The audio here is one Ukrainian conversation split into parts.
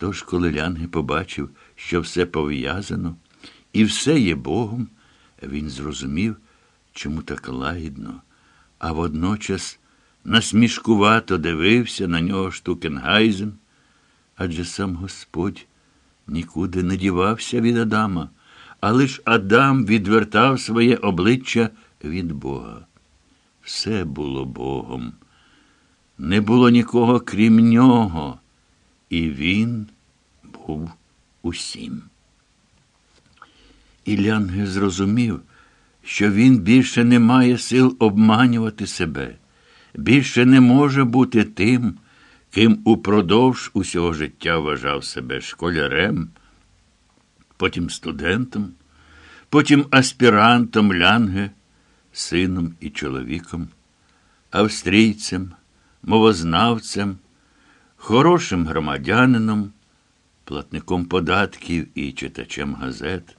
Тож, коли Лянги побачив, що все пов'язано і все є Богом, він зрозумів, чому так лагідно, а водночас насмішкувато дивився на нього Штукенгайзен, адже сам Господь нікуди не дівався від Адама, а лиш Адам відвертав своє обличчя від Бога. Все було Богом. Не було нікого крім нього, і він був усім. І Лянге зрозумів, що він більше не має сил обманювати себе, більше не може бути тим, ким упродовж усього життя вважав себе школярем, потім студентом, потім аспірантом Лянге, сином і чоловіком, австрійцем, мовознавцем, хорошим громадянином, платником податків і читачем газет,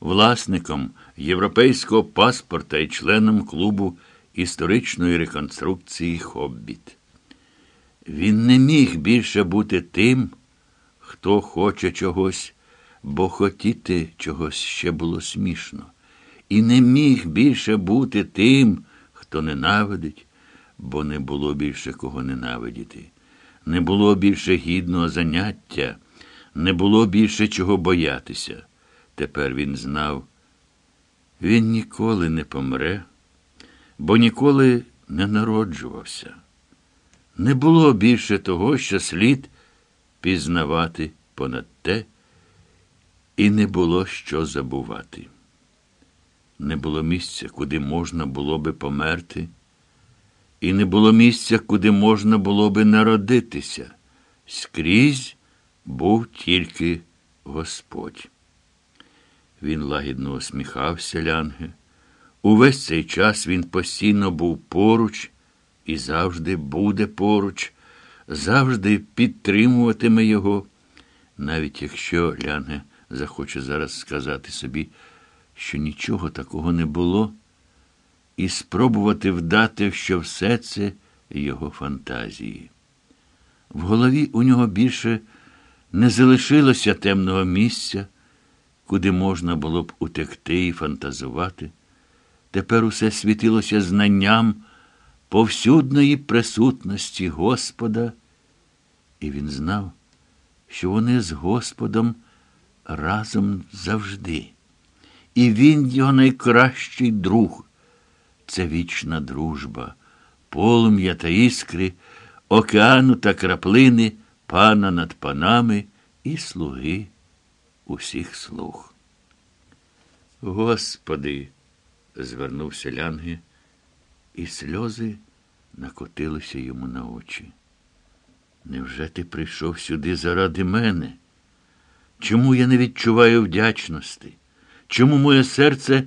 власником європейського паспорта і членом клубу історичної реконструкції Хоббіт. Він не міг більше бути тим, хто хоче чогось, бо хотіти чогось ще було смішно, і не міг більше бути тим, хто ненавидить, бо не було більше кого ненавидіти, не було більше гідного заняття, не було більше чого боятися. Тепер він знав, він ніколи не помре, бо ніколи не народжувався. Не було більше того, що слід пізнавати понад те, і не було що забувати. Не було місця, куди можна було би померти, і не було місця, куди можна було би народитися. Скрізь був тільки Господь. Він лагідно усміхався Лянге. Увесь цей час він постійно був поруч і завжди буде поруч, завжди підтримуватиме його, навіть якщо Лянге захоче зараз сказати собі, що нічого такого не було, і спробувати вдати, що все це його фантазії. В голові у нього більше не залишилося темного місця, куди можна було б утекти і фантазувати. Тепер усе світилося знанням повсюдної присутності Господа, і він знав, що вони з Господом разом завжди. І він його найкращий друг. Це вічна дружба, полум'я та іскри, океану та краплини, пана над панами і слуги усіх слуг. Господи, звернувся Лянги, і сльози накотилися йому на очі. Невже ти прийшов сюди заради мене? Чому я не відчуваю вдячності? Чому моє серце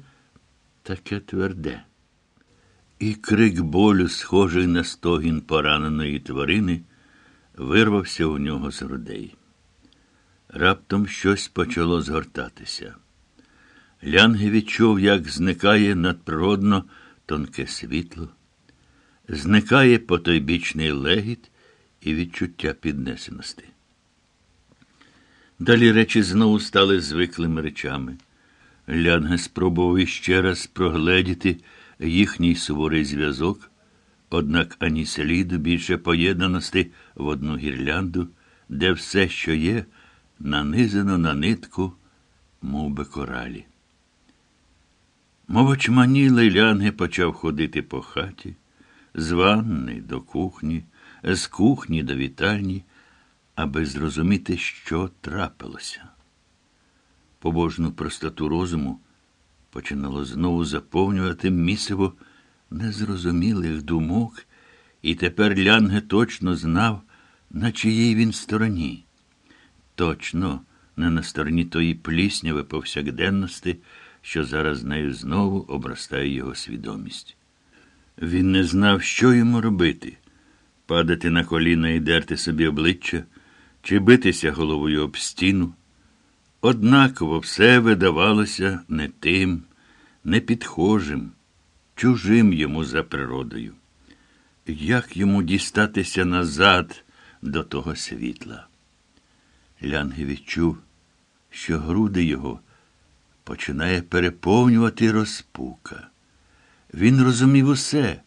таке тверде? І крик болю, схожий на стогін пораненої тварини, вирвався у нього з грудей. Раптом щось почало згортатися. Лянги відчув, як зникає надприродно тонке світло, зникає потойбічний легіт і відчуття піднесеності. Далі речі знову стали звиклими речами. Лянге спробував іще раз прогледіти їхній суворий зв'язок, однак ані сліду більше поєднаності в одну гірлянду, де все, що є, нанизано на нитку, мов би коралі. Мов очманілий Лянге почав ходити по хаті, з ванни до кухні, з кухні до вітальні, аби зрозуміти, що трапилося. Побожну простоту розуму починало знову заповнювати місиво незрозумілих думок, і тепер Лянге точно знав, на чиїй він стороні. Точно не на стороні тої плісняви повсякденності, що зараз нею знову обростає його свідомість. Він не знав, що йому робити падати на коліна і дерти собі обличчя, чи битися головою об стіну. Однаково все видавалося не тим, не підхожим, чужим йому за природою. Як йому дістатися назад до того світла? Лянги відчув, що груди його починає переповнювати розпука. Він розумів усе,